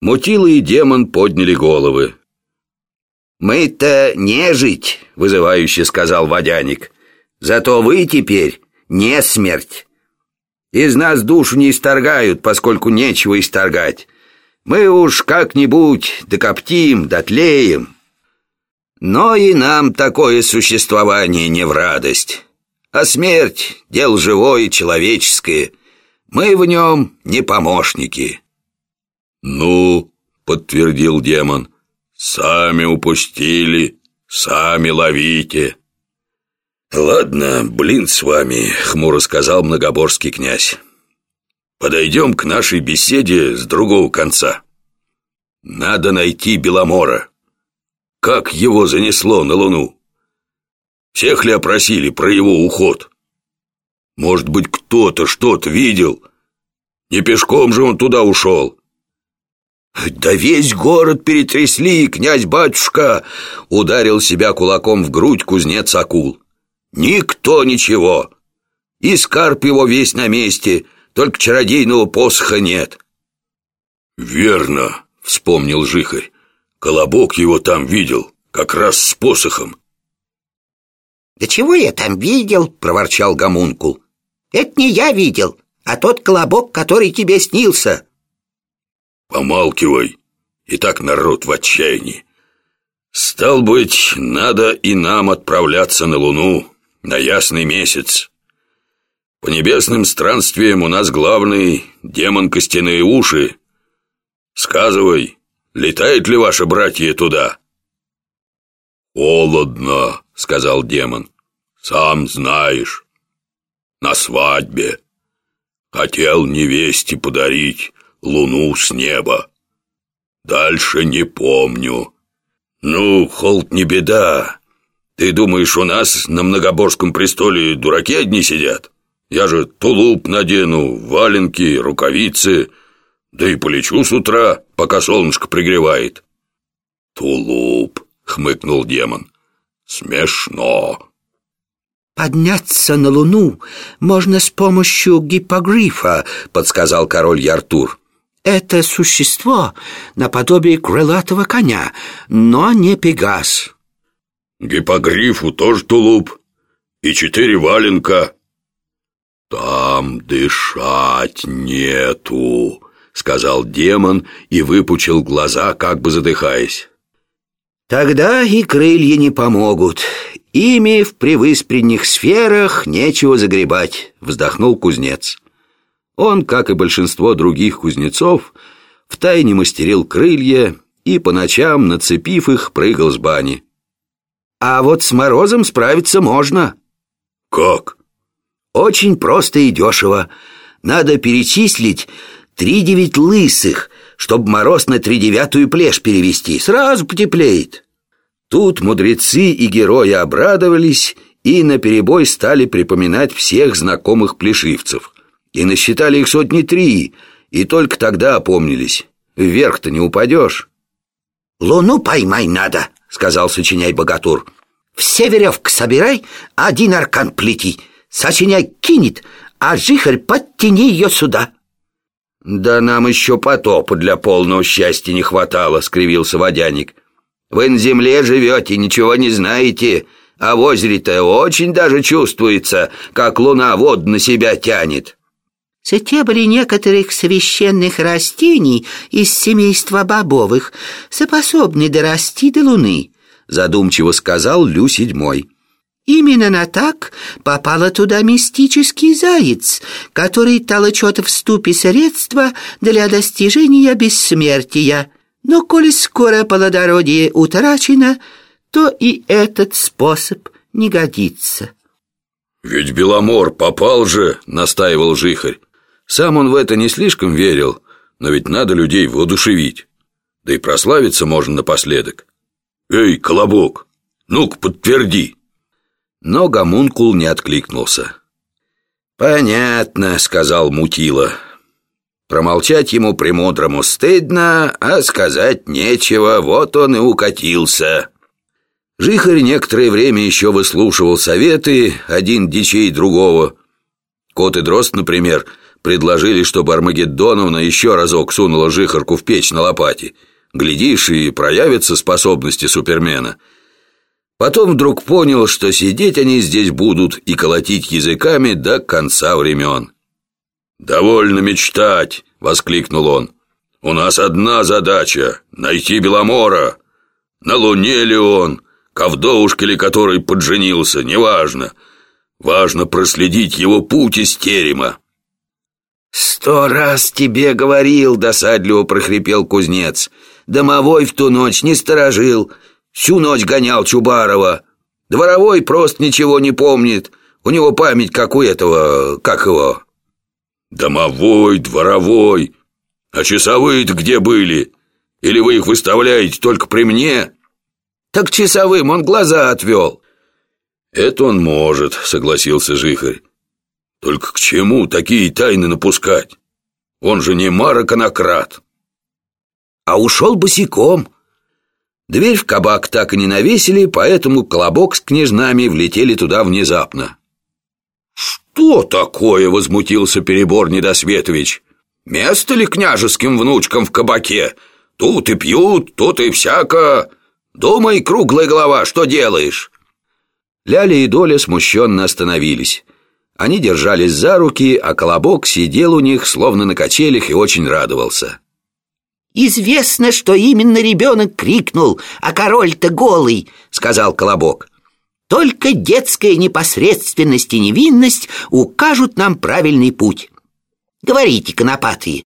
Мутила и демон подняли головы. «Мы-то нежить», — вызывающе сказал водяник. «Зато вы теперь не смерть. Из нас душу не исторгают, поскольку нечего исторгать. Мы уж как-нибудь докоптим, дотлеем. Но и нам такое существование не в радость. А смерть — дело живое человеческое. Мы в нем не помощники». «Ну», — подтвердил демон, — Сами упустили, сами ловите. Ладно, блин с вами, хмуро сказал многоборский князь. Подойдем к нашей беседе с другого конца. Надо найти Беломора. Как его занесло на Луну? Всех ли опросили про его уход? Может быть, кто-то что-то видел? Не пешком же он туда ушел. «Да весь город перетрясли, князь-батюшка!» Ударил себя кулаком в грудь кузнец акул. «Никто ничего! И скарб его весь на месте, только чародейного посоха нет». «Верно», — вспомнил Жихарь. «Колобок его там видел, как раз с посохом». «Да чего я там видел?» — проворчал гомункул. «Это не я видел, а тот колобок, который тебе снился». Помалкивай. И так народ в отчаянии. Стал быть, надо и нам отправляться на Луну, на ясный месяц. По небесным странствиям у нас главный демон костяные уши. Сказывай, летают ли ваши братья туда? Холодно, сказал демон. Сам знаешь. На свадьбе. Хотел невесте подарить луну с неба. Дальше не помню. Ну, холд не беда. Ты думаешь, у нас на Многоборском престоле дураки одни сидят? Я же тулуп надену, валенки, рукавицы, да и полечу с утра, пока солнышко пригревает. Тулуп, хмыкнул демон. Смешно. «Подняться на Луну можно с помощью гипогрифа», — подсказал король Яртур. Это существо наподобие крылатого коня, но не пегас. Гипогрифу тоже тулуп и четыре валенка. Там дышать нету, сказал демон и выпучил глаза, как бы задыхаясь. Тогда и крылья не помогут. Ими в привыспренних сферах нечего загребать, вздохнул кузнец. Он, как и большинство других кузнецов, втайне мастерил крылья и по ночам, нацепив их, прыгал с бани. А вот с морозом справиться можно. Как? Очень просто и дешево. Надо перечислить три девять лысых, чтобы мороз на тридевятую плешь перевести. Сразу потеплеет. Тут мудрецы и герои обрадовались и наперебой стали припоминать всех знакомых плешивцев – и насчитали их сотни три, и только тогда опомнились. Вверх-то не упадешь. «Луну поймай надо», — сказал сочиняй богатур. «Все веревки собирай, один аркан плети. Сочиняй кинет, а жихарь подтяни ее сюда». «Да нам еще потопа для полного счастья не хватало», — скривился водяник. «Вы на земле живете, ничего не знаете, а в озере-то очень даже чувствуется, как луна воду на себя тянет». Стебли некоторых священных растений из семейства бобовых способны дорасти до луны, задумчиво сказал Лю седьмой. Именно на так попала туда мистический заяц, который толчет в ступе средства для достижения бессмертия. Но коли скоро плодородие утрачено, то и этот способ не годится. «Ведь Беломор попал же», — настаивал Жихарь. Сам он в это не слишком верил, но ведь надо людей воодушевить. Да и прославиться можно напоследок. «Эй, Колобок, ну-ка подтверди!» Но гомункул не откликнулся. «Понятно», — сказал Мутила. Промолчать ему премудрому стыдно, а сказать нечего, вот он и укатился. Жихарь некоторое время еще выслушивал советы, один дичей другого. Кот и дрозд, например, Предложили, чтобы Армагеддоновна еще разок сунула жихарку в печь на лопате. Глядишь, и проявятся способности супермена. Потом вдруг понял, что сидеть они здесь будут и колотить языками до конца времен. «Довольно мечтать!» — воскликнул он. «У нас одна задача — найти Беломора. На Луне ли он, к ли который подженился, неважно. Важно проследить его путь из терема». «Сто раз тебе говорил», — досадливо прохрипел кузнец. «Домовой в ту ночь не сторожил, всю ночь гонял Чубарова. Дворовой просто ничего не помнит, у него память как у этого, как его». «Домовой, дворовой, а часовые-то где были? Или вы их выставляете только при мне?» «Так часовым он глаза отвел». «Это он может», — согласился Жихарь. Только к чему такие тайны напускать? Он же не мароконократ. А ушел босиком. Дверь в кабак так и не навесили, поэтому колобок с княжнами влетели туда внезапно. «Что такое?» — возмутился перебор Недосветович. «Место ли княжеским внучкам в кабаке? Тут и пьют, тут и всяко. Думай, круглая голова, что делаешь?» Ляля и Доля смущенно остановились. Они держались за руки, а Колобок сидел у них, словно на качелях, и очень радовался. «Известно, что именно ребенок крикнул, а король-то голый», — сказал Колобок. «Только детская непосредственность и невинность укажут нам правильный путь. Говорите, конопатые,